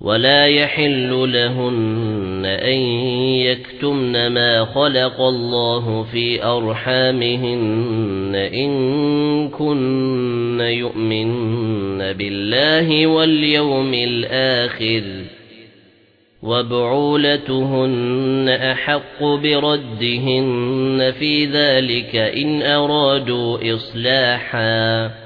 ولا يحل لهن أن يكتمن ما خلق الله في أرحامهن إن كن يؤمن بالله واليوم الآخر وبعولتهن أحق بردهن في ذلك إن أرادوا إصلاحاً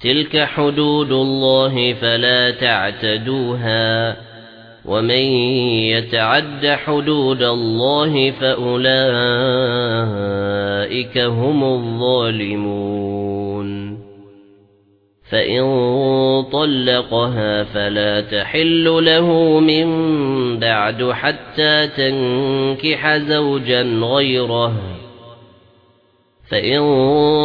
تلك حدود الله فلا تعتدوها ومن يتعد حدود الله فأولئك هم الظالمون فإن طلقها فلا تحل له من بعد حتى تنكح زوجا غيره فإن